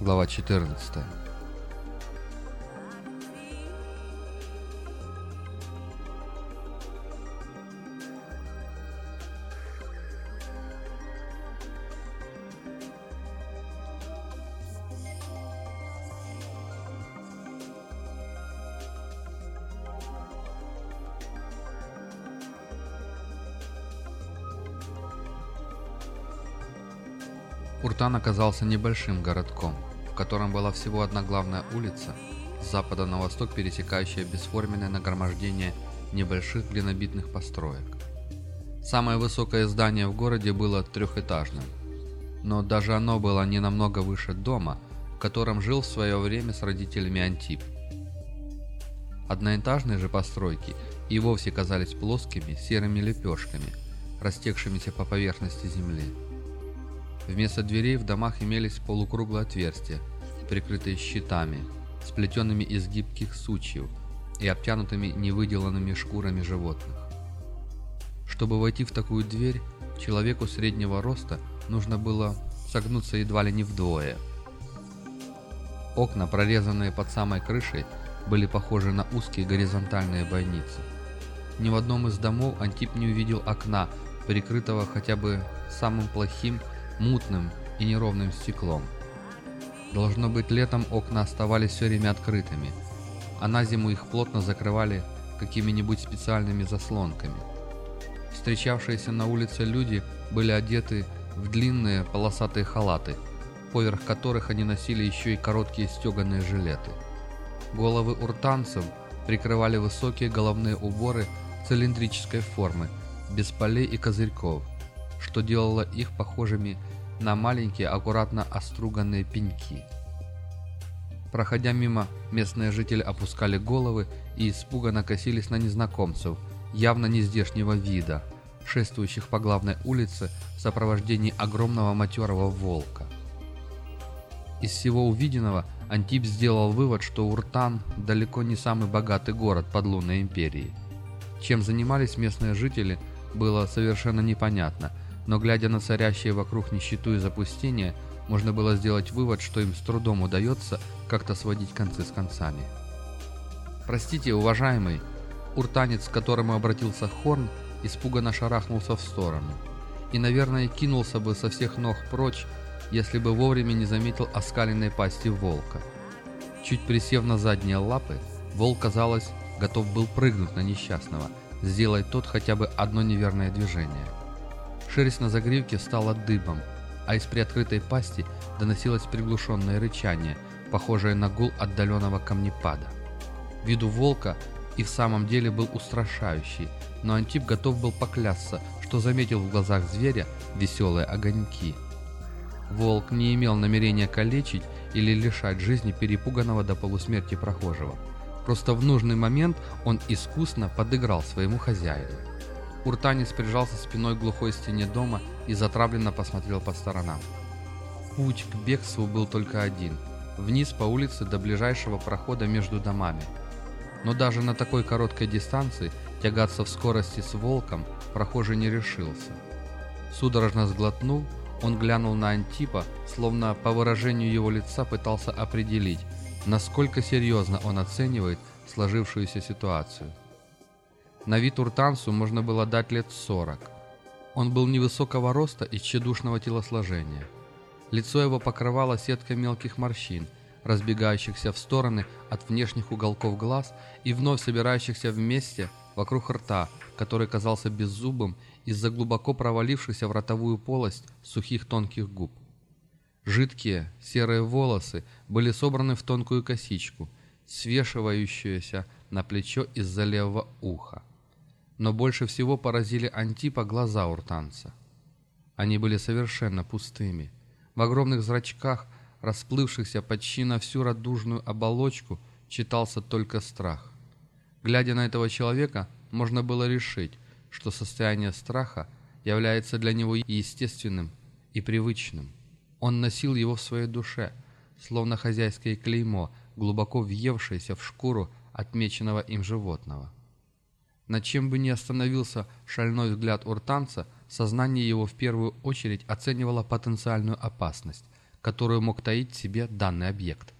Глава 14. Уртан оказался небольшим городком, в котором была всего одна главная улица, с запада на восток пересекающая бесформенное нагромождение небольших глинобитных построек. Самое высокое здание в городе было трехэтажным, но даже оно было не намного выше дома, в котором жил в свое время с родителями Антип. Одноэтажные же постройки и вовсе казались плоскими серыми лепешками, растекшимися по поверхности земли. Вместо дверей в домах имелись полукруглые отверстия, прикрытые щитами, сплетенными из гибких сучьев и обтянутыми невыделанными шкурами животных. Чтобы войти в такую дверь, человеку среднего роста нужно было согнуться едва ли не вдвое. Окна, прорезанные под самой крышей, были похожи на узкие горизонтальные бойницы. Ни в одном из домов Антип не увидел окна, прикрытого хотя бы самым плохим мутным и неровным стеклом. Должно быть, летом окна оставались все время открытыми, а на зиму их плотно закрывали какими-нибудь специальными заслонками. Встречавшиеся на улице люди были одеты в длинные полосатые халаты, поверх которых они носили еще и короткие стеганые жилеты. Головы уртанцев прикрывали высокие головные уборы цилиндрической формы, без полей и козырьков – что делало их похожими на маленькие аккуратно оструганные пеньки. Проходя мимо, местные жители опускали головы и испуганно косились на незнакомцев, явно не здешнего вида, шествующих по главной улице в сопровождении огромного матерого волка. Из всего увиденного Антип сделал вывод, что Уртан далеко не самый богатый город подлунной империи. Чем занимались местные жители, было совершенно непонятно – но глядя на царящие вокруг нищету и запустение, можно было сделать вывод, что им с трудом удается как-то сводить концы с концами. «Простите, уважаемый!» Уртанец, к которому обратился Хорн, испуганно шарахнулся в сторону. И, наверное, кинулся бы со всех ног прочь, если бы вовремя не заметил оскаленной пасти волка. Чуть присев на задние лапы, волк, казалось, готов был прыгнуть на несчастного, сделать тот хотя бы одно неверное движение. Шерсть на загривке стала дыбом, а из приоткрытой пасти доносилось приглушенное рычание, похожее на гул отдаленного камнепада. Виду волка и в самом деле был устрашающий, но Антип готов был поклясться, что заметил в глазах зверя веселые огоньки. Волк не имел намерения калечить или лишать жизни перепуганного до полусмерти прохожего. Просто в нужный момент он искусно подыграл своему хозяину. Уртанец прижался спиной к глухой стене дома и затравленно посмотрел по сторонам. Путь к бегству был только один – вниз по улице до ближайшего прохода между домами. Но даже на такой короткой дистанции тягаться в скорости с волком прохожий не решился. Судорожно сглотнув, он глянул на Антипа, словно по выражению его лица пытался определить, насколько серьезно он оценивает сложившуюся ситуацию. На вид Уртансу можно было дать лет 40. Он был невысокого роста и тщедушного телосложения. Лицо его покрывало сетка мелких морщин, разбегающихся в стороны от внешних уголков глаз и вновь собирающихся вместе вокруг рта, который казался беззубым из-за глубоко провалившихся в ротовую полость сухих тонких губ. Жидкие серые волосы были собраны в тонкую косичку, свешивающуюся на плечо из-за левого уха. Но больше всего поразили Антипа глаза уртанца. Они были совершенно пустыми. В огромных зрачках, расплывшихся почти на всю радужную оболочку, читался только страх. Глядя на этого человека, можно было решить, что состояние страха является для него естественным и привычным. Он носил его в своей душе, словно хозяйское клеймо, глубоко въевшееся в шкуру отмеченного им животного. Над чем бы ни остановился шальной взгляд уртанца, сознание его в первую очередь оценивало потенциальную опасность, которую мог таить в себе данный объект.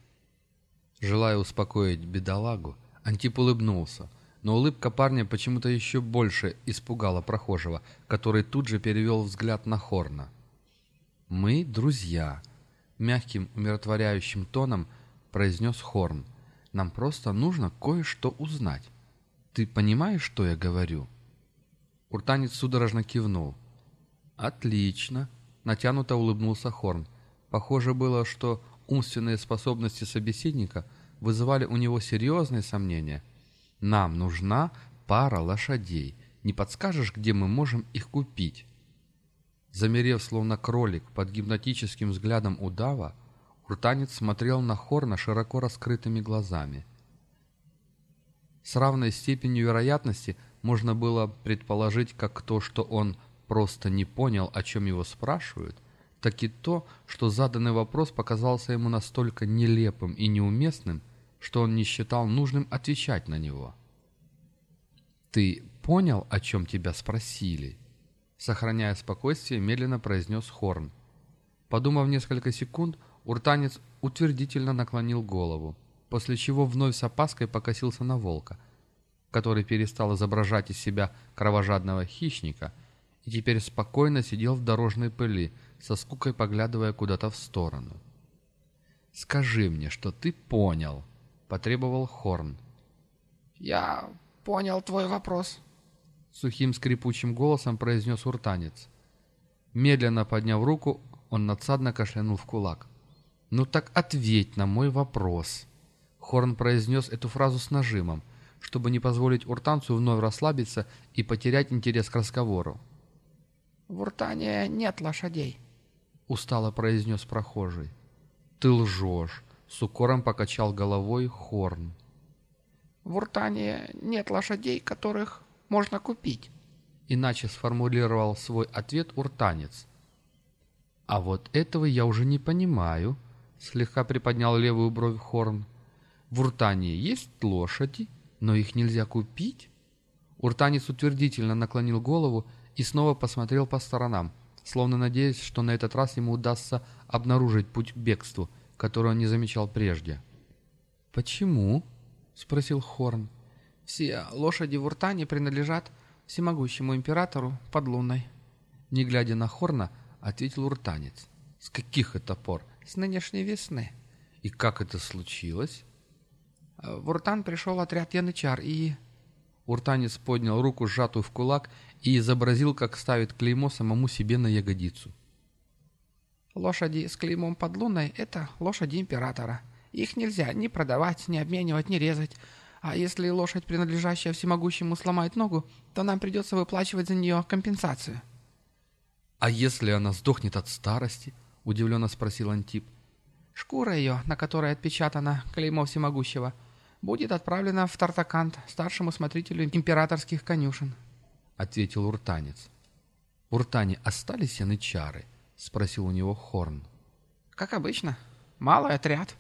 Желая успокоить бедолагу, Антип улыбнулся, но улыбка парня почему-то еще больше испугала прохожего, который тут же перевел взгляд на Хорна. «Мы друзья», — мягким умиротворяющим тоном произнес Хорн. «Нам просто нужно кое-что узнать. Ты понимаешь, что я говорю?» Уртанец судорожно кивнул. «Отлично!» — натянуто улыбнулся Хорн. Похоже было, что умственные способности собеседника вызывали у него серьезные сомнения. «Нам нужна пара лошадей. Не подскажешь, где мы можем их купить?» Замерев, словно кролик, под гипнотическим взглядом удава, Уртанец смотрел на Хорна широко раскрытыми глазами. С равной степенью вероятности можно было предположить как то, что он просто не понял, о чем его спрашивают, так и то, что заданный вопрос показался ему настолько нелепым и неуместным, что он не считал нужным отвечать на него. «Ты понял, о чем тебя спросили?» Сохраняя спокойствие, медленно произнес Хорн. Подумав несколько секунд, уртанец утвердительно наклонил голову, после чего вновь с опаской покосился на волка, который перестал изображать из себя кровожадного хищника и теперь спокойно сидел в дорожной пыли, со скукой поглядывая куда-то в сторону. «Скажи мне, что ты понял», — потребовал Хорн. «Я понял твой вопрос», — сухим скрипучим голосом произнес уртанец. Медленно подняв руку, он надсадно кашлянул в кулак. «Ну так ответь на мой вопрос». Хорн произнес эту фразу с нажимом, чтобы не позволить уртанцу вновь расслабиться и потерять интерес к разговору. «В Уртане нет лошадей», — устало произнес прохожий. «Ты лжешь», — с укором покачал головой Хорн. «В Уртане нет лошадей, которых можно купить», — иначе сформулировал свой ответ уртанец. «А вот этого я уже не понимаю», — слегка приподнял левую бровь Хорн. «В Уртане есть лошади, но их нельзя купить?» Уртанец утвердительно наклонил голову и снова посмотрел по сторонам — словно надеясь, что на этот раз ему удастся обнаружить путь к бегству, который он не замечал прежде. «Почему?» — спросил Хорн. «Все лошади в Уртане принадлежат всемогущему императору под луной». Не глядя на Хорна, ответил уртанец. «С каких это пор?» «С нынешней весны». «И как это случилось?» «В Уртан пришел отряд янычар и...» Уртанец поднял руку, сжатую в кулак, и изобразил, как ставит клеймо самому себе на ягодицу. «Лошади с клеймом под луной — это лошади императора. Их нельзя ни продавать, ни обменивать, ни резать. А если лошадь, принадлежащая всемогущему, сломает ногу, то нам придется выплачивать за нее компенсацию». «А если она сдохнет от старости?» — удивленно спросил Антип. «Шкура ее, на которой отпечатано клеймо всемогущего, будет отправлена в Тартакант, старшему смотрителю императорских конюшен». — ответил уртанец. — В Уртане остались янычары? — спросил у него Хорн. — Как обычно. Малый отряд.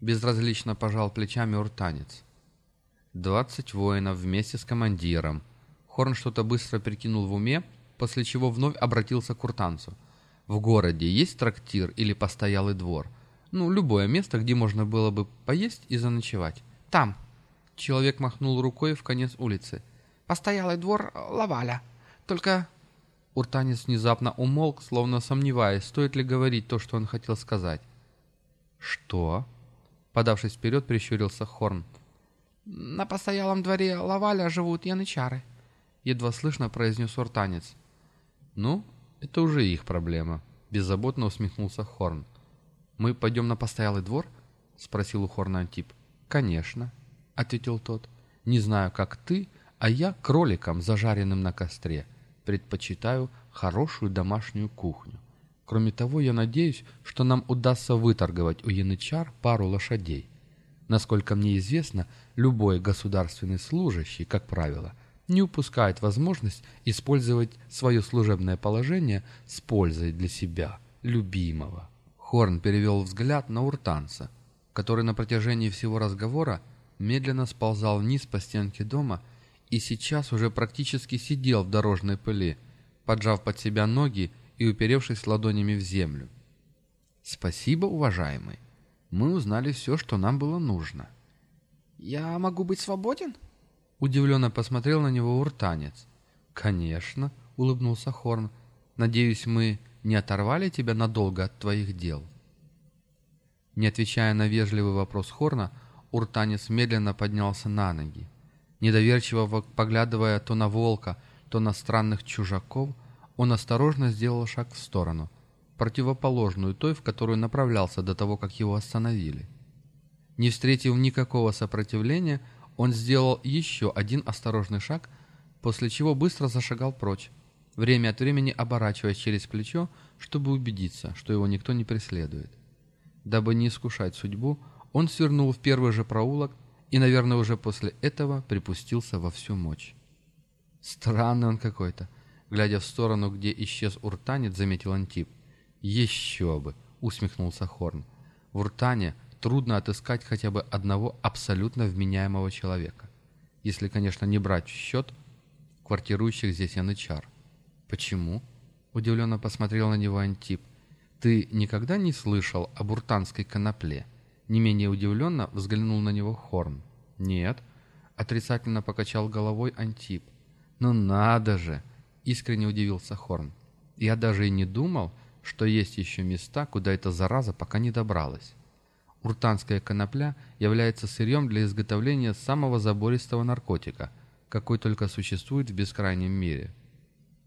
Безразлично пожал плечами уртанец. Двадцать воинов вместе с командиром. Хорн что-то быстро прикинул в уме, после чего вновь обратился к уртанцу. В городе есть трактир или постоялый двор? Ну, любое место, где можно было бы поесть и заночевать. Там. Человек махнул рукой в конец улицы постоялый двор Лаваля. Только...» Уртанец внезапно умолк, словно сомневаясь, стоит ли говорить то, что он хотел сказать. «Что?» Подавшись вперед, прищурился Хорн. «На постоялом дворе Лаваля живут янычары», — едва слышно произнес уртанец. «Ну, это уже их проблема», — беззаботно усмехнулся Хорн. «Мы пойдем на постоялый двор?» — спросил у Хорна Антип. «Конечно», — ответил тот. «Не знаю, как ты, а я кроликам, зажаренным на костре, предпочитаю хорошую домашнюю кухню. Кроме того, я надеюсь, что нам удастся выторговать у янычар пару лошадей. Насколько мне известно, любой государственный служащий, как правило, не упускает возможность использовать свое служебное положение с пользой для себя, любимого. Хорн перевел взгляд на уртанца, который на протяжении всего разговора медленно сползал вниз по стенке дома и сейчас уже практически сидел в дорожной пыли, поджав под себя ноги и уперевшись ладонями в землю. «Спасибо, уважаемый. Мы узнали все, что нам было нужно». «Я могу быть свободен?» Удивленно посмотрел на него уртанец. «Конечно», — улыбнулся Хорн. «Надеюсь, мы не оторвали тебя надолго от твоих дел?» Не отвечая на вежливый вопрос Хорна, уртанец медленно поднялся на ноги. Недоверчиво поглядывая то на волка, то на странных чужаков, он осторожно сделал шаг в сторону, противоположную той, в которую направлялся до того, как его остановили. Не встретив никакого сопротивления, он сделал еще один осторожный шаг, после чего быстро зашагал прочь, время от времени оборачиваясь через плечо, чтобы убедиться, что его никто не преследует. Дабы не искушать судьбу, он свернул в первый же проулок и, наверное, уже после этого припустился во всю мощь. Странный он какой-то. Глядя в сторону, где исчез уртанец, заметил Антип. «Еще бы!» — усмехнулся Хорн. «В уртане трудно отыскать хотя бы одного абсолютно вменяемого человека. Если, конечно, не брать в счет квартирующих здесь янычар. «Почему?» — удивленно посмотрел на него Антип. «Ты никогда не слышал о буртанской конопле?» Не менее удивленно взглянул на него Хорн. «Нет», — отрицательно покачал головой Антип. «Ну надо же!» — искренне удивился Хорн. «Я даже и не думал, что есть еще места, куда эта зараза пока не добралась». Уртанская конопля является сырьем для изготовления самого забористого наркотика, какой только существует в бескрайнем мире.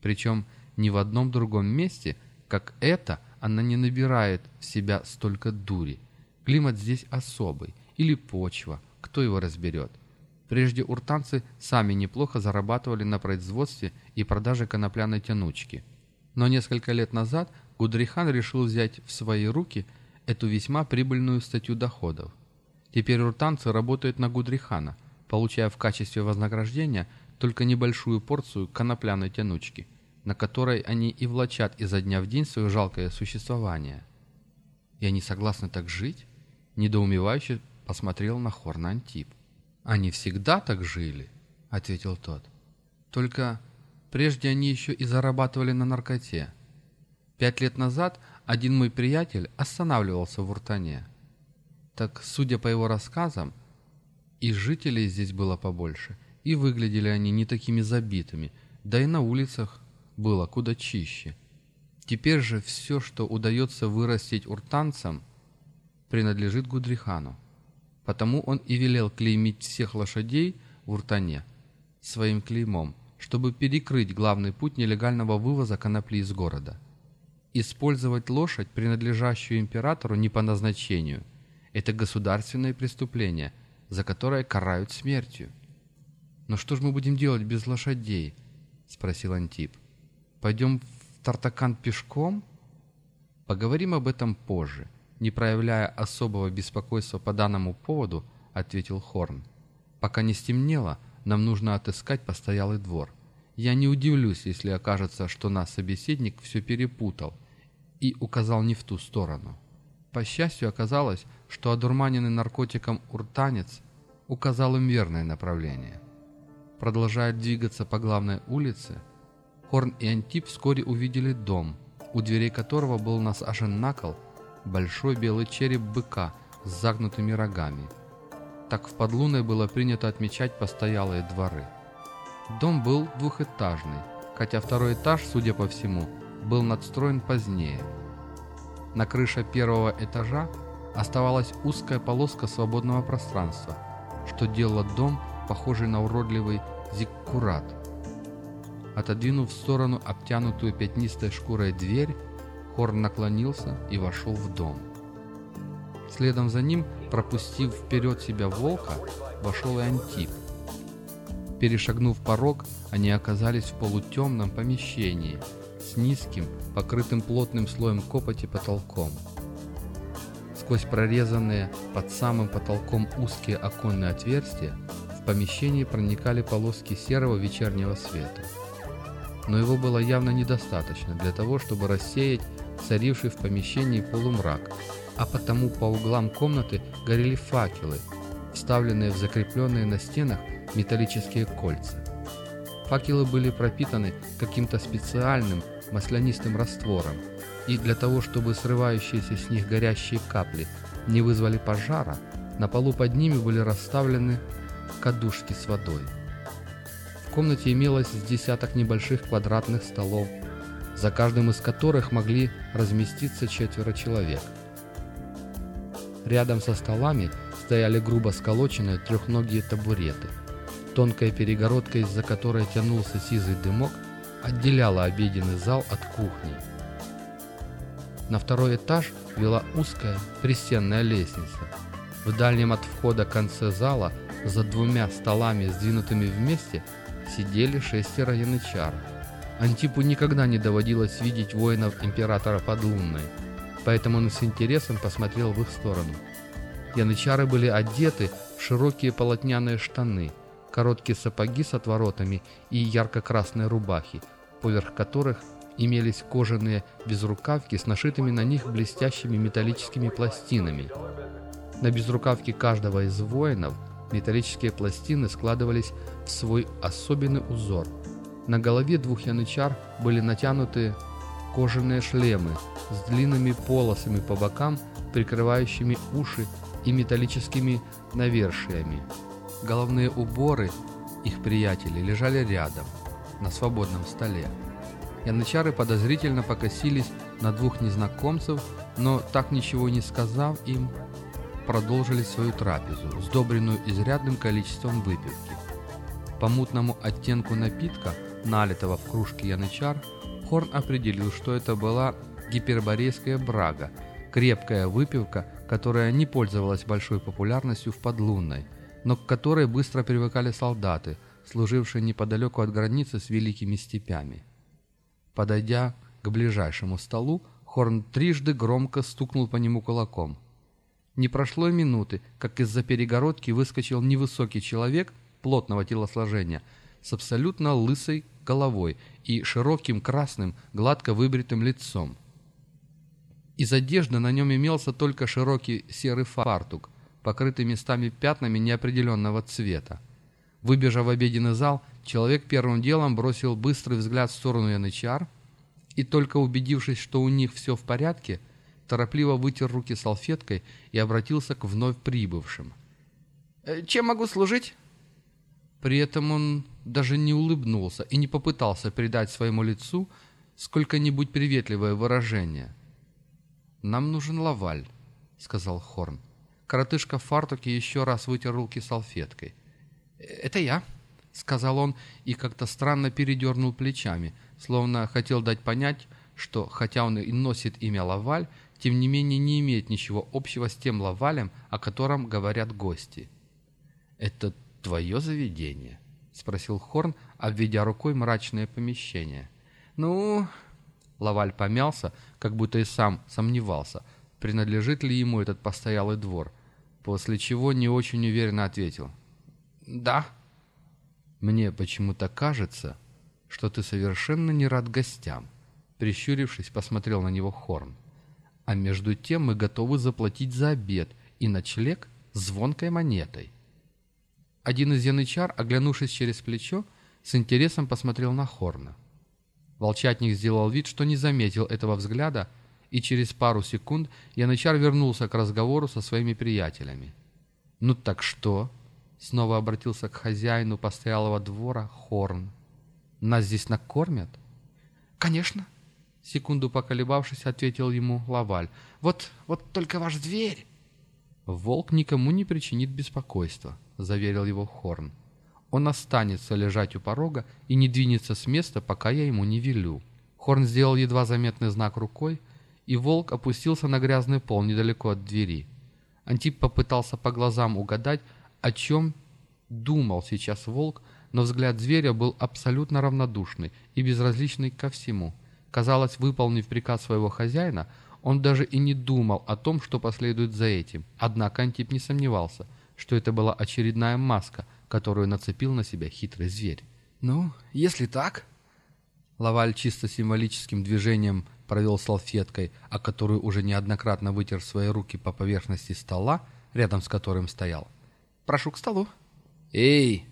Причем ни в одном другом месте, как это, она не набирает в себя столько дури. Климат здесь особый, или почва, кто его разберет. Прежде уртанцы сами неплохо зарабатывали на производстве и продаже конопляной тянучки. Но несколько лет назад Гудрихан решил взять в свои руки – эту весьма прибыльную статью доходов. Теперь уртанцы работают на Гудрихана, получая в качестве вознаграждения только небольшую порцию конопляной тянучки, на которой они и влачат изо дня в день свое жалкое существование. «И они согласны так жить?» – недоумевающе посмотрел на Хорна Антип. «Они всегда так жили», – ответил тот. «Только прежде они еще и зарабатывали на наркоте. Пять лет назад один мой приятель останавливался в Уртане. Так, судя по его рассказам, и жителей здесь было побольше, и выглядели они не такими забитыми, да и на улицах было куда чище. Теперь же все, что удается вырастить уртанцам, принадлежит Гудрихану. Потому он и велел клеймить всех лошадей в Уртане своим клеймом, чтобы перекрыть главный путь нелегального вывоза конопли из города. Использовать лошадь, принадлежащую императору, не по назначению – это государственное преступление, за которое карают смертью. «Но что же мы будем делать без лошадей?» – спросил Антип. «Пойдем в Тартакан пешком?» «Поговорим об этом позже», – не проявляя особого беспокойства по данному поводу, ответил Хорн. «Пока не стемнело, нам нужно отыскать постоялый двор. Я не удивлюсь, если окажется, что наш собеседник все перепутал – и указал не в ту сторону. По счастью, оказалось, что одурманенный наркотиком уртанец указал им верное направление. Продолжая двигаться по главной улице, Хорн и Антип вскоре увидели дом, у дверей которого был насажен на кол большой белый череп быка с загнутыми рогами. Так в подлунной было принято отмечать постоялые дворы. Дом был двухэтажный, хотя второй этаж, судя по всему, был надстроен позднее. На крыше первого этажа оставалась узкая полоска свободного пространства, что делало дом похожий на уродливый зиккурат. Отодвинув в сторону обтянутую пятнистой шкурой дверь, Хорн наклонился и вошел в дом. Следом за ним, пропустив вперед себя волка, вошел и Антип. Перешагнув порог, они оказались в полутемном помещении – с низким, покрытым плотным слоем копоти потолком. Сквозь прорезанные под самым потолком узкие оконные отверстия в помещении проникали полоски серого вечернего света. Но его было явно недостаточно для того, чтобы рассеять царивший в помещении полумрак, а потому по углам комнаты горели факелы, вставленные в закрепленные на стенах металлические кольца. Факелы были пропитаны каким-то специальным, маслянистым раствором, и для того, чтобы срывающиеся с них горящие капли не вызвали пожара, на полу под ними были расставлены кадушки с водой. Комнате имелось с десяток небольших квадратных столов, за каждым из которых могли разместиться четверо человек. Рядом со столами стояли грубо сколоченные трехногие табуреты. Тонкая перегородка, из-за которой тянулся сизый дымок, отделяла обеденный зал от кухни. На второй этаж вела узкая пристенная лестница. В дальнем от входа конце зала, за двумя столами, сдвинутыми вместе, сидели шестеро янычар. Антипу никогда не доводилось видеть воинов императора Подлунной, поэтому он с интересом посмотрел в их сторону. Янычары были одеты в широкие полотняные штаны, короткие сапоги с отворотами и ярко-красные рубахи, поверх которых имелись кожаные безрукавки с нашитыми на них блестящими металлическими пластинами. На безрукавке каждого из воинов металлические пластины складывались в свой особенный узор. На голове двух янычар были натянуты кожаные шлемы с длинными полосами по бокам, прикрывающими уши и металлическими навершиями. Головные уборы их приятелей лежали рядом, на свободном столе. Янычары подозрительно покосились на двух незнакомцев, но так ничего не сказав им, продолжили свою трапезу, сдобренную изрядным количеством выпивки. По мутному оттенку напитка, налитого в кружке янычар, Хорн определил, что это была гиперборейская брага, крепкая выпивка, которая не пользовалась большой популярностью в подлунной, но к которой быстро привыкали солдаты, служившие неподалеку от границы с великими степями. Подойдя к ближайшему столу, Хорн трижды громко стукнул по нему кулаком. Не прошло и минуты, как из-за перегородки выскочил невысокий человек плотного телосложения с абсолютно лысой головой и широким красным, гладко выбритым лицом. Из одежды на нем имелся только широкий серый фартук, покрытый местами пятнами неопределенного цвета. Выбежав в обеденный зал, человек первым делом бросил быстрый взгляд в сторону янычар и, только убедившись, что у них все в порядке, торопливо вытер руки салфеткой и обратился к вновь прибывшим. «Э, «Чем могу служить?» При этом он даже не улыбнулся и не попытался придать своему лицу сколько-нибудь приветливое выражение. «Нам нужен лаваль», — сказал Хорн. Коротышка в фартуке еще раз вытер руки салфеткой. «Это я», — сказал он и как-то странно передернул плечами, словно хотел дать понять, что, хотя он и носит имя Лаваль, тем не менее не имеет ничего общего с тем Лавалем, о котором говорят гости. «Это твое заведение?» — спросил Хорн, обведя рукой мрачное помещение. «Ну...» Лаваль помялся, как будто и сам сомневался, принадлежит ли ему этот постоялый двор, после чего не очень уверенно ответил. «Да». «Мне почему-то кажется, что ты совершенно не рад гостям», прищурившись, посмотрел на него Хорн. «А между тем мы готовы заплатить за обед и ночлег звонкой монетой». Один из янычар, оглянувшись через плечо, с интересом посмотрел на Хорна. Волчатник сделал вид, что не заметил этого взгляда, и через пару секунд янычар вернулся к разговору со своими приятелями. «Ну так что?» — снова обратился к хозяину постоялого двора Хорн. «Нас здесь накормят?» «Конечно», — секунду поколебавшись, ответил ему Лаваль. «Вот, вот только ваш зверь!» «Волк никому не причинит беспокойства», — заверил его Хорн. «Он останется лежать у порога и не двинется с места, пока я ему не велю». Хорн сделал едва заметный знак рукой, и волк опустился на грязный пол недалеко от двери. Антип попытался по глазам угадать, о чем думал сейчас волк, но взгляд зверя был абсолютно равнодушный и безразличный ко всему. Казалось, выполнив приказ своего хозяина, он даже и не думал о том, что последует за этим. Однако Антип не сомневался, что это была очередная маска, которую нацепил на себя хитрый зверь. «Ну, если так...» Лаваль чисто символическим движением провел салфеткой, о которую уже неоднократно вытер свои руки по поверхности стола, рядом с которым стоял. «Прошу к столу». «Эй!»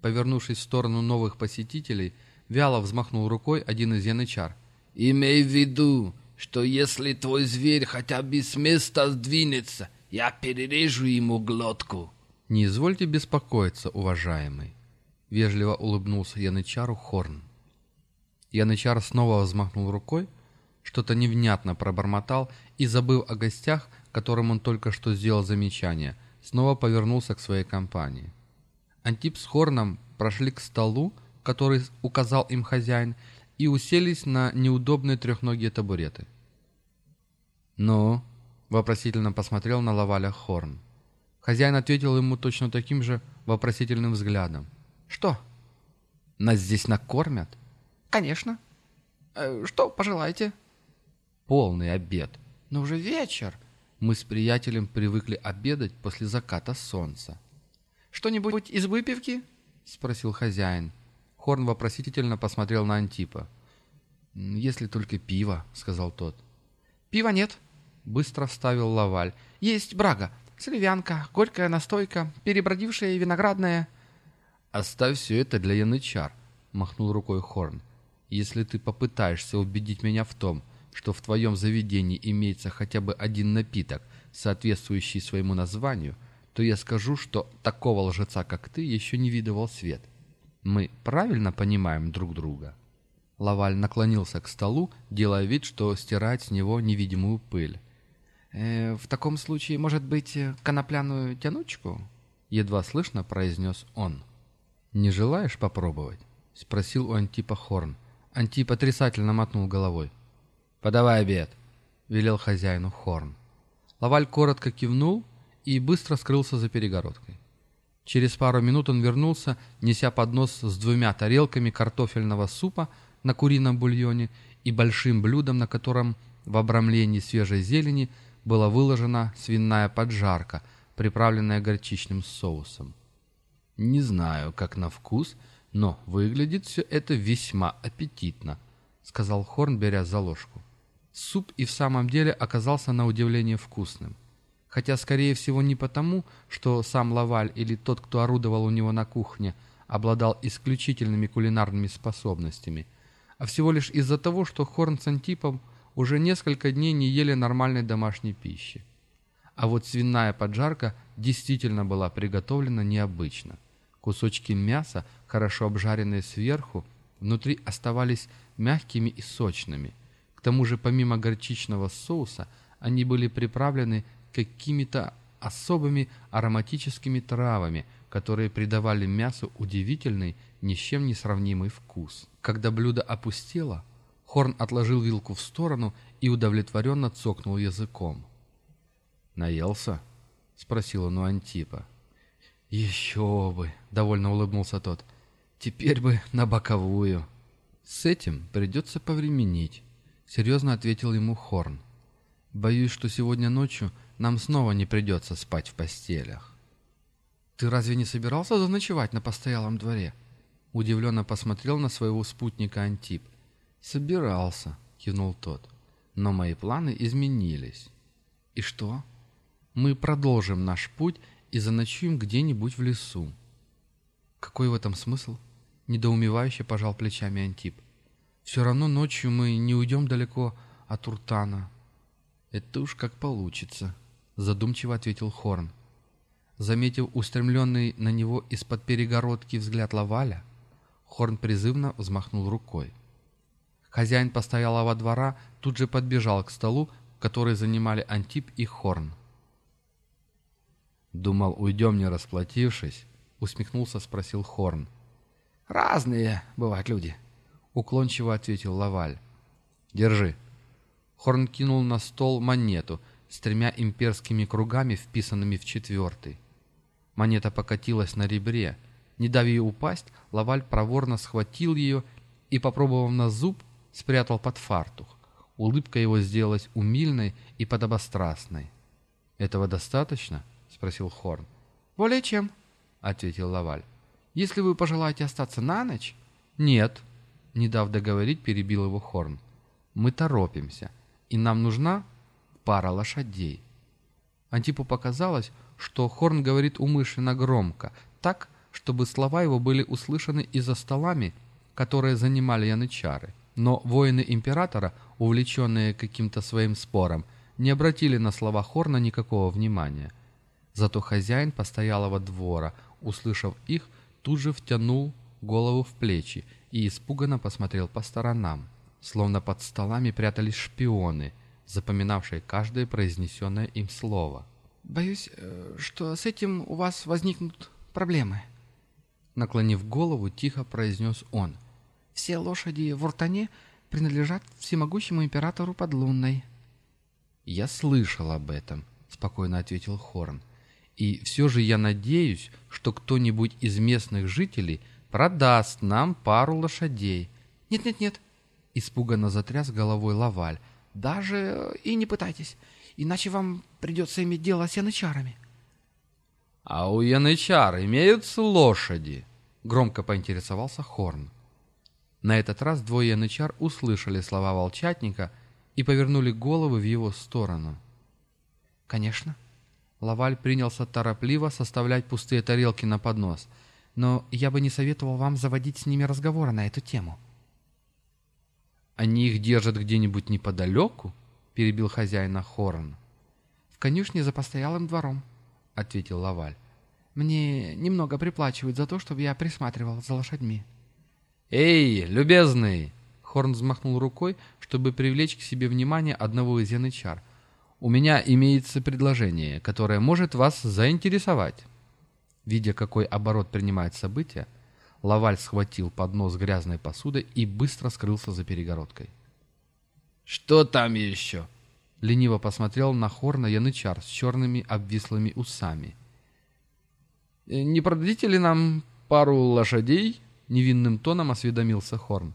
Повернувшись в сторону новых посетителей, вяло взмахнул рукой один из янычар. Имей в виду, что если твой зверь хотя бы с места сдвинется, я перережу ему глотку». «Не извольте беспокоиться, уважаемый», — вежливо улыбнулся Янычару Хорн. Янычар снова взмахнул рукой, что-то невнятно пробормотал и, забыв о гостях, которым он только что сделал замечание, снова повернулся к своей компании. Антип с Хорном прошли к столу, который указал им хозяин, и уселись на неудобные трехногие табуреты. «Ну?» — вопросительно посмотрел на Лаваля Хорн. Хозяин ответил ему точно таким же вопросительным взглядом. «Что?» «Нас здесь накормят?» «Конечно. Э, что пожелаете?» «Полный обед». «Но уже вечер». Мы с приятелем привыкли обедать после заката солнца. «Что-нибудь из выпивки?» — спросил хозяин. Хорн вопросительно посмотрел на Антипа. «Если только пиво», — сказал тот. «Пива нет», — быстро вставил Лаваль. «Есть брага, сливянка, горькая настойка, перебродившая виноградная». «Оставь все это для янычар», — махнул рукой Хорн. «Если ты попытаешься убедить меня в том, что в твоем заведении имеется хотя бы один напиток, соответствующий своему названию, то я скажу, что такого лжеца, как ты, еще не видывал свет. Мы правильно понимаем друг друга?» Лаваль наклонился к столу, делая вид, что стирает с него невидимую пыль. «Э, «В таком случае, может быть, конопляную тянучку?» Едва слышно произнес он. «Не желаешь попробовать?» Спросил у Антипа Хорн. Антип отрицательно мотнул головой. «Подавай обед», — велел хозяину Хорн. Лаваль коротко кивнул и быстро скрылся за перегородкой. Через пару минут он вернулся, неся поднос с двумя тарелками картофельного супа на курином бульоне и большим блюдом, на котором в обрамлении свежей зелени была выложена свиная поджарка, приправленная горчичным соусом. «Не знаю, как на вкус, но выглядит все это весьма аппетитно», — сказал Хорн, беря за ложку. Суп и в самом деле оказался на удивление вкусным. Хотя, скорее всего, не потому, что сам Лаваль или тот, кто орудовал у него на кухне, обладал исключительными кулинарными способностями, а всего лишь из-за того, что Хорн с Антипом уже несколько дней не ели нормальной домашней пищи. А вот свиная поджарка действительно была приготовлена необычно. Кусочки мяса, хорошо обжаренные сверху, внутри оставались мягкими и сочными – к тому же, помимо горчичного соуса, они были приправлены какими-то особыми ароматическими травами, которые придавали мясу удивительный, ни с чем не сравнимый вкус. Когда блюдо опустело, Хорн отложил вилку в сторону и удовлетворенно цокнул языком. «Наелся?» — спросил он у Антипа. «Еще бы!» — довольно улыбнулся тот. «Теперь бы на боковую!» «С этим придется повременить», Серьезно ответил ему Хорн. «Боюсь, что сегодня ночью нам снова не придется спать в постелях». «Ты разве не собирался заночевать на постоялом дворе?» Удивленно посмотрел на своего спутника Антип. «Собирался», — кивнул тот. «Но мои планы изменились». «И что?» «Мы продолжим наш путь и заночуем где-нибудь в лесу». «Какой в этом смысл?» — недоумевающе пожал плечами Антип. Все равно ночью мы не уйдем далеко от Уртана». «Это уж как получится», — задумчиво ответил Хорн. Заметив устремленный на него из-под перегородки взгляд Лаваля, Хорн призывно взмахнул рукой. Хозяин постоялого двора тут же подбежал к столу, который занимали Антип и Хорн. «Думал, уйдем не расплатившись?» — усмехнулся, спросил Хорн. «Разные бывают люди», — уклончиво ответил Лаваль. «Держи». Хорн кинул на стол монету с тремя имперскими кругами, вписанными в четвертый. Монета покатилась на ребре. Не дав ей упасть, Лаваль проворно схватил ее и, попробовав на зуб, спрятал под фартух. Улыбка его сделалась умильной и подобострастной. «Этого достаточно?» — спросил Хорн. «Более чем», — ответил Лаваль. «Если вы пожелаете остаться на ночь...» «Нет», не дав договорить, перебил его Хорн. «Мы торопимся, и нам нужна пара лошадей». Антипу показалось, что Хорн говорит умышленно громко, так, чтобы слова его были услышаны и за столами, которые занимали янычары. но воины Императора, увлеченные каким-то своим спором, не обратили на слова Хорна никакого внимания. Зато хозяин постоялого двора, услышав их, тут же втянул голову в плечи и испуганно посмотрел по сторонам, словно под столами прятались шпионы, запоминавшие каждое произнесенное им слово. «Боюсь, э, что с этим у вас возникнут проблемы», Наклонив голову, тихо произнес он. «Все лошади в Уртане принадлежат всемогущему императору Подлунной». «Я слышал об этом», — спокойно ответил Хорн. «И все же я надеюсь, что кто-нибудь из местных жителей продаст нам пару лошадей». «Нет-нет-нет», — испуганно затряс головой Лаваль. «Даже и не пытайтесь, иначе вам придется иметь дело с янычарами». «А у янычар имеются лошади?» — громко поинтересовался Хорн. На этот раз двое янычар услышали слова волчатника и повернули головы в его сторону. «Конечно». Лаваль принялся торопливо составлять пустые тарелки на поднос, но я бы не советовал вам заводить с ними разговоры на эту тему. «Они их держат где-нибудь неподалеку?» — перебил хозяина Хорн. «В конюшне за постоялым двором», — ответил Лаваль. «Мне немного приплачивают за то, чтобы я присматривал за лошадьми». «Эй, любезный!» Хорн взмахнул рукой, чтобы привлечь к себе внимание одного из янычар. «У меня имеется предложение, которое может вас заинтересовать». Видя, какой оборот принимает событие, Лаваль схватил поднос грязной посуды и быстро скрылся за перегородкой. «Что там еще?» Лениво посмотрел на Хорна янычар с черными обвислыми усами. «Э, «Не продадите ли нам пару лошадей?» Невинным тоном осведомился Хорн.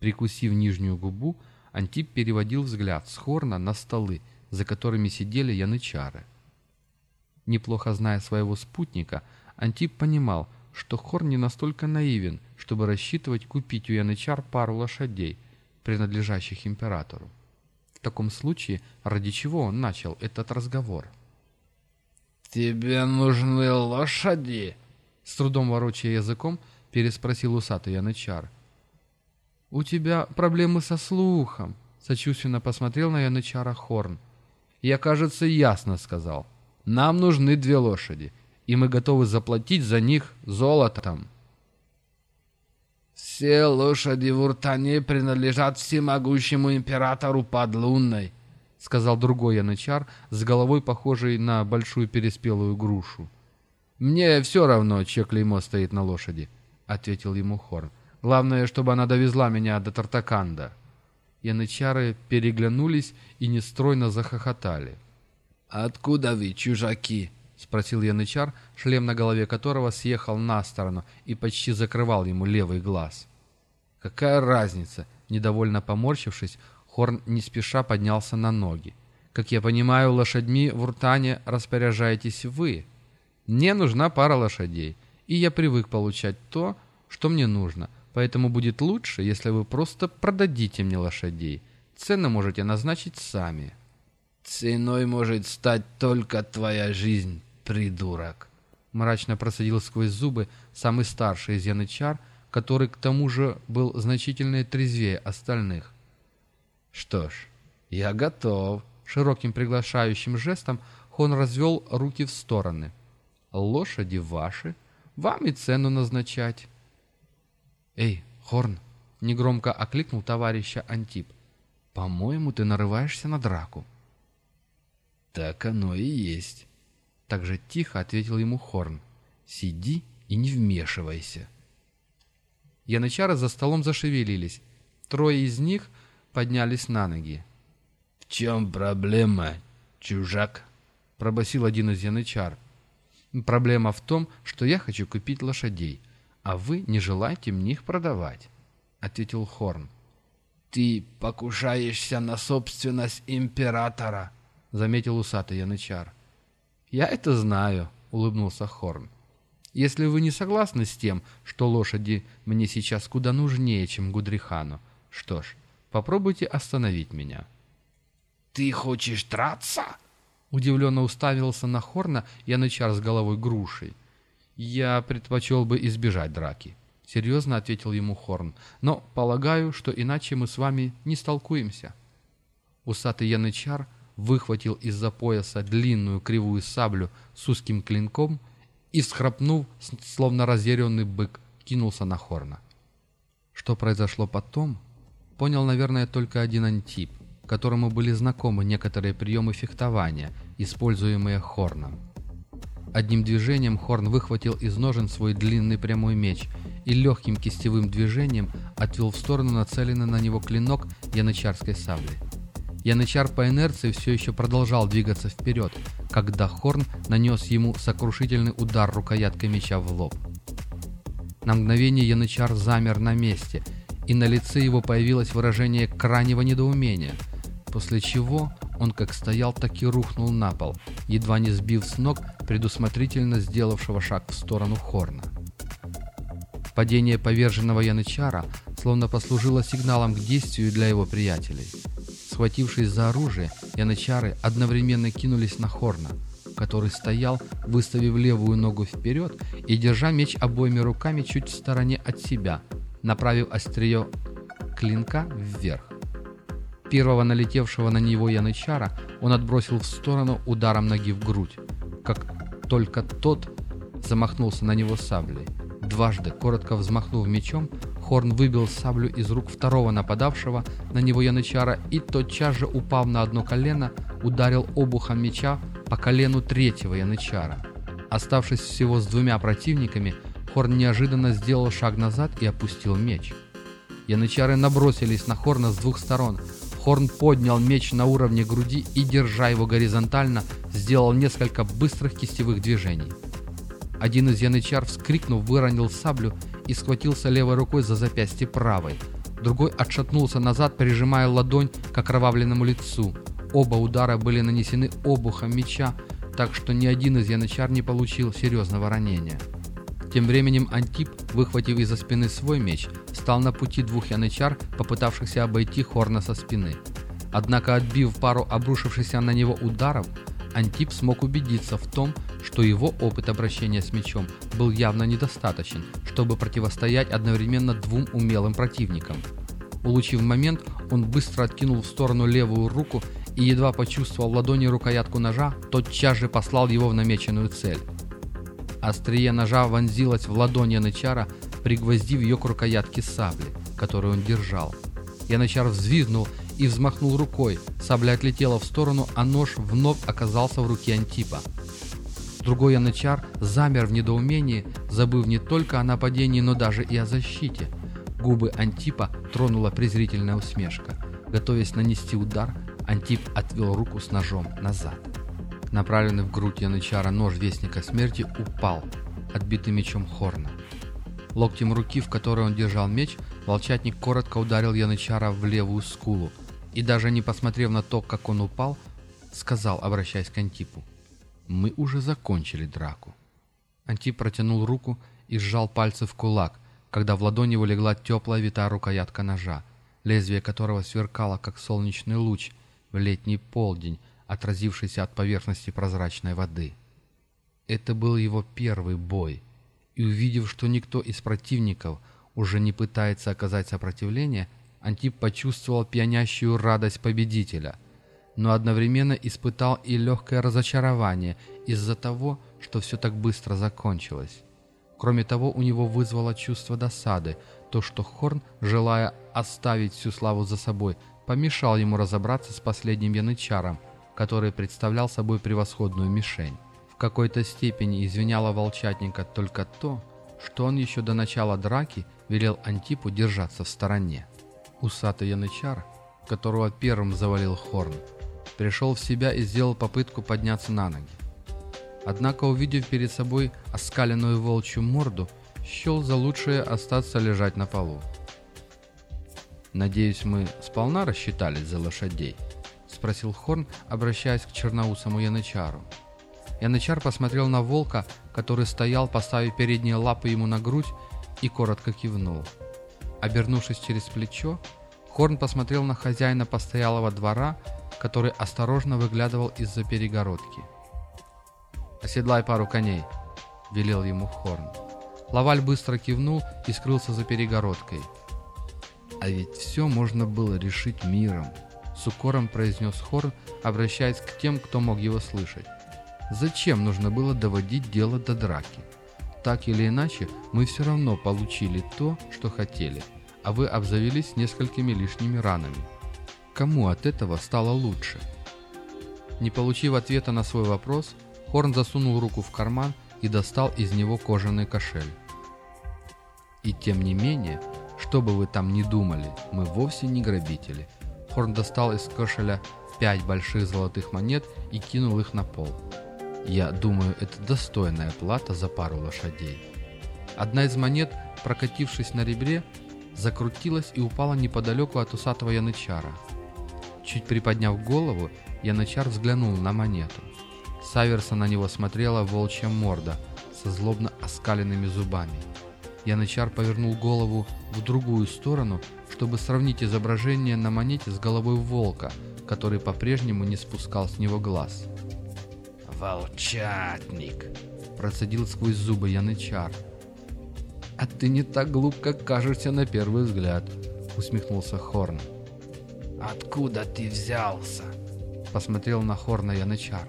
Прикусив нижнюю губу, Антип переводил взгляд с Хорна на столы, за которыми сидели янычары. Неплохо зная своего спутника, Антип понимал, что Хорн не настолько наивен, чтобы рассчитывать купить у янычар пару лошадей, принадлежащих императору. В таком случае, ради чего он начал этот разговор? «Тебе нужны лошади?» С трудом ворочая языком, переспросил усатый янычар. «У тебя проблемы со слухом», — сочувственно посмотрел на янычара Хорн. «Я, кажется, ясно сказал. Нам нужны две лошади, и мы готовы заплатить за них золотом». «Все лошади в Уртане принадлежат всемогущему императору Подлунной», — сказал другой янычар, с головой похожей на большую переспелую грушу. «Мне все равно, чье клеймо стоит на лошади», — ответил ему Хорн. «Главное, чтобы она довезла меня до Тартаканда». Янычары переглянулись и нестройно захохотали. «Откуда вы, чужаки?» — спросил янычар, шлем на голове которого съехал на сторону и почти закрывал ему левый глаз. «Какая разница?» — недовольно поморщившись, Хорн не спеша поднялся на ноги. «Как я понимаю, лошадьми в Уртане распоряжаетесь вы. Мне нужна пара лошадей, и я привык получать то, что мне нужно, поэтому будет лучше, если вы просто продадите мне лошадей. Цены можете назначить сами». «Ценой может стать только твоя жизнь, придурок!» Мрачно процедил сквозь зубы самый старший из янычар, который к тому же был значительно трезвее остальных. «Что ж, я готов!» Широким приглашающим жестом Хон развел руки в стороны. «Лошади ваши, вам и цену назначать». «Эй, Хорн!» — негромко окликнул товарища Антип. «По-моему, ты нарываешься на драку». «Так оно и есть», так же тихо ответил ему Хорн. «Сиди и не вмешивайся». Янычары за столом зашевелились. Трое из них поднялись на ноги. «В чем проблема, чужак?» — пробасил один из янычар. «Проблема в том, что я хочу купить лошадей, а вы не желаете мне их продавать», — ответил Хорн. «Ты покушаешься на собственность императора», — заметил усатый янычар. «Я это знаю», — улыбнулся Хорн. «Если вы не согласны с тем, что лошади мне сейчас куда нужнее, чем Гудрихану, что ж, попробуйте остановить меня». «Ты хочешь драться?» Удивленно уставился на Хорна янычар с головой грушей. «Я предпочел бы избежать драки», — Серьезно ответил ему Хорн. Но полагаю, что иначе мы с вами не столкуемся. Усатый янычар выхватил из-за пояса длинную кривую саблю с узким клинком и, всхрапнув, словно разъяренный бык, кинулся на Хорна. Что произошло потом, понял, наверное, только один Антип, которому были знакомы некоторые приемы фехтования, используемые Хорном. Одним движением Хорн выхватил из ножен свой длинный прямой меч и легким кистевым движением отвел в сторону нацеленный на него клинок янычарской сабли. Янычар по инерции все еще продолжал двигаться вперед, когда Хорн нанес ему сокрушительный удар рукояткой меча в лоб. На мгновение Янычар замер на месте, и на лице его появилось выражение крайнего недоумения, после чего он как стоял, так и рухнул на пол, едва не сбив с ног предусмотрительно сделавшего шаг в сторону Хорна. Падение поверженного Янычара словно послужило сигналом к действию для его приятелей. Схватившись за оружие, янычары одновременно кинулись на Хорна, который стоял, выставив левую ногу вперед и держа меч обоими руками чуть в стороне от себя, направив острие клинка вверх. Первого налетевшего на него янычара он отбросил в сторону ударом ноги в грудь, как только тот замахнулся на него саблей. Дважды, коротко взмахнув мечом, Хорн выбил саблю из рук второго нападавшего на него янычара и, тотчас же упав на одно колено, ударил обухом меча по колену третьего янычара. Оставшись всего с двумя противниками, Хорн неожиданно сделал шаг назад и опустил меч. Янычары набросились на Хорна с двух сторон. Хорн поднял меч на уровне груди и, держа его горизонтально, сделал несколько быстрых кистевых движений. Один из янычар, вскрикнув, выронил саблю и схватился левой рукой за запястье правой. Другой отшатнулся назад, прижимая ладонь к окровавленному лицу. Оба удара были нанесены обухом меча, так что ни один из янычар не получил серьезного ранения. Тем временем Антип, выхватив из-за спины свой меч, стал на пути двух янычар, попытавшихся обойти Хорна со спины. Однако, отбив пару обрушившихся на него ударов, Антип смог убедиться в том, что его опыт обращения с мечом был явно недостаточен, чтобы противостоять одновременно двум умелым противникам. Улучив момент, он быстро откинул в сторону левую руку и, едва почувствовал в ладони рукоятку ножа, тотчас же послал его в намеченную цель. Острие ножа вонзилось в ладонь Янычара, пригвоздив ее к рукоятке сабли, которую он держал. Янычар взвизгнул и взмахнул рукой. Сабля отлетела в сторону, а нож вновь оказался в руке Антипа. Другой янычар замер в недоумении, забыв не только о нападении, но даже и о защите. Губы Антипа тронула презрительная усмешка. Готовясь нанести удар, Антип отвел руку с ножом назад. Направленный в грудь янычара нож Вестника Смерти упал, отбитый мечом Хорна. Локтем руки, в которой он держал меч, волчатник коротко ударил янычара в левую скулу, и даже не посмотрев на то, как он упал, сказал, обращаясь к Антипу, «Мы уже закончили драку». Антип протянул руку и сжал пальцы в кулак, когда в ладони его легла теплая витая рукоятка ножа, лезвие которого сверкало, как солнечный луч в летний полдень, отразившийся от поверхности прозрачной воды. Это был его первый бой, и увидев, что никто из противников уже не пытается оказать сопротивление, Антип почувствовал пьянящую радость победителя, но одновременно испытал и легкое разочарование из-за того, что все так быстро закончилось. Кроме того, у него вызвало чувство досады, то, что Хорн, желая оставить всю славу за собой, помешал ему разобраться с последним янычаром, который представлял собой превосходную мишень. В какой-то степени извиняло волчатника только то, что он еще до начала драки велел Антипу держаться в стороне. Усатый янычар, которого первым завалил Хорн, пришел в себя и сделал попытку подняться на ноги. Однако, увидев перед собой оскаленную волчью морду, счел за лучшее остаться лежать на полу. «Надеюсь, мы сполна рассчитались за лошадей?» — спросил Хорн, обращаясь к черноусому янычару. Янычар посмотрел на волка, который стоял, поставив передние лапы ему на грудь, и коротко кивнул. Обернувшись через плечо, Хорн посмотрел на хозяина постоялого двора, который осторожно выглядывал из-за перегородки. «Оседлай пару коней», — велел ему Хорн. Лаваль быстро кивнул и скрылся за перегородкой. «А ведь все можно было решить миром», — с укором произнес Хорн, обращаясь к тем, кто мог его слышать. «Зачем нужно было доводить дело до драки? Так или иначе, мы все равно получили то, что хотели, а вы обзавелись несколькими лишними ранами. Кому от этого стало лучше?» Не получив ответа на свой вопрос, Хорн засунул руку в карман и достал из него кожаный кошель. И тем не менее, что бы вы там ни думали, мы вовсе не грабители. Хорн достал из кошеля пять больших золотых монет и кинул их на пол. Я думаю, это достойная плата за пару лошадей. Одна из монет, прокатившись на ребре, закрутилась и упала неподалеку от усатого янычара. Чуть приподняв голову, янычар взглянул на монету. Саверса на него смотрела волчья морда со злобно оскаленными зубами. Янычар повернул голову в другую сторону, чтобы сравнить изображение на монете с головой волка, который по-прежнему не спускал с него глаз. «Волчатник!» – процедил сквозь зубы Янычар. «А ты не так глуп, как кажешься на первый взгляд», – усмехнулся Хорн. «Откуда ты взялся?» – посмотрел на Хорна Янычар.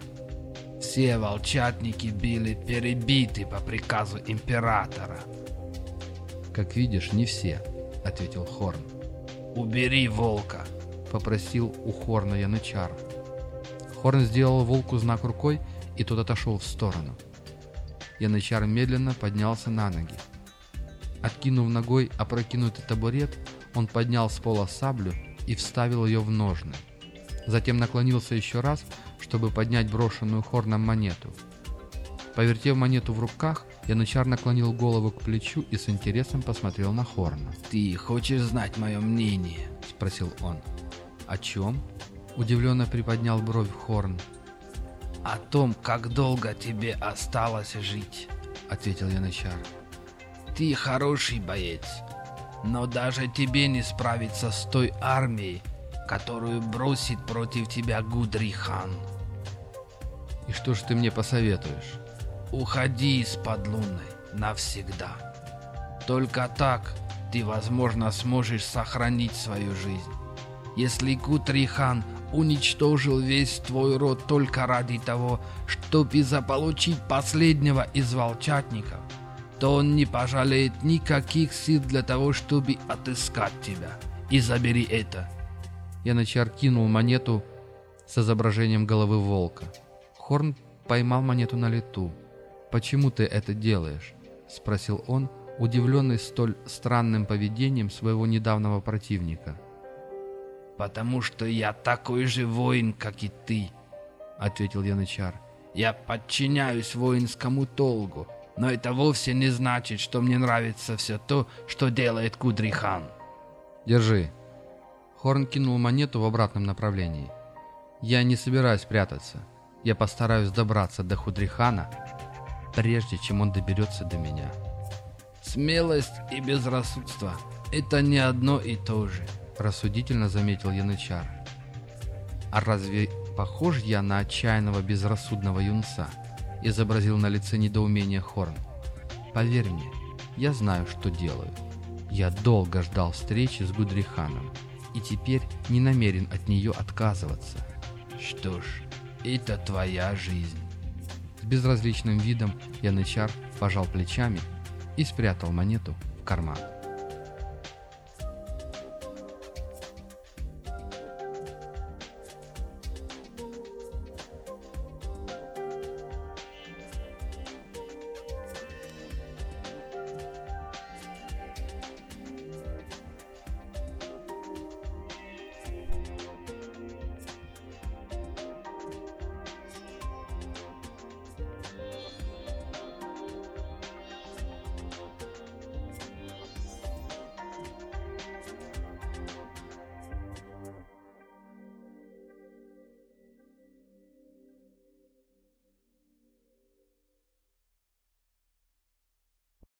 Все волчатники были перебиты по приказу императора. «Как видишь, не все», — ответил Хорн. «Убери волка», — попросил у Хорна Янычар. Хорн сделал волку знак рукой, и тот отошел в сторону. Янычар медленно поднялся на ноги. Откинув ногой опрокинутый табурет, он поднял с пола саблю и вставил ее в ножны. Затем наклонился еще раз, чтобы поднять брошенную Хорном монету. Повертев монету в руках, Янычар наклонил голову к плечу и с интересом посмотрел на Хорна. «Ты хочешь знать мое мнение?» – спросил он. «О чем?» – удивленно приподнял бровь Хорн. «О том, как долго тебе осталось жить», – ответил Янычар. «Ты хороший боец, но даже тебе не справиться с той армией, которую бросит против тебя Гудрихан. И что ж ты мне посоветуешь? Уходи из-под луны навсегда. Только так ты, возможно, сможешь сохранить свою жизнь. Если Гудрихан уничтожил весь твой род только ради того, чтобы заполучить последнего из волчатников, то он не пожалеет никаких сил для того, чтобы отыскать тебя. И забери это. Янычар кинул монету с изображением головы волка. Хорн поймал монету на лету. «Почему ты это делаешь?» – спросил он, удивленный столь странным поведением своего недавнего противника. «Потому что я такой же воин, как и ты», — ответил Янычар. «Я подчиняюсь воинскому толгу, но это вовсе не значит, что мне нравится все то, что делает Кудрихан». «Держи». Хорн кинул монету в обратном направлении. «Я не собираюсь прятаться. Я постараюсь добраться до Худрихана, прежде чем он доберется до меня. Смелость и безрассудство – это не одно и то же, рассудительно заметил Янычар. А разве похож я на отчаянного безрассудного юнца? Изобразил на лице недоумение Хорн. Поверь мне, я знаю, что делаю. Я долго ждал встречи с Гудриханом и теперь не намерен от нее отказываться. Что ж, это твоя жизнь. С безразличным видом Янычар пожал плечами и спрятал монету в карман.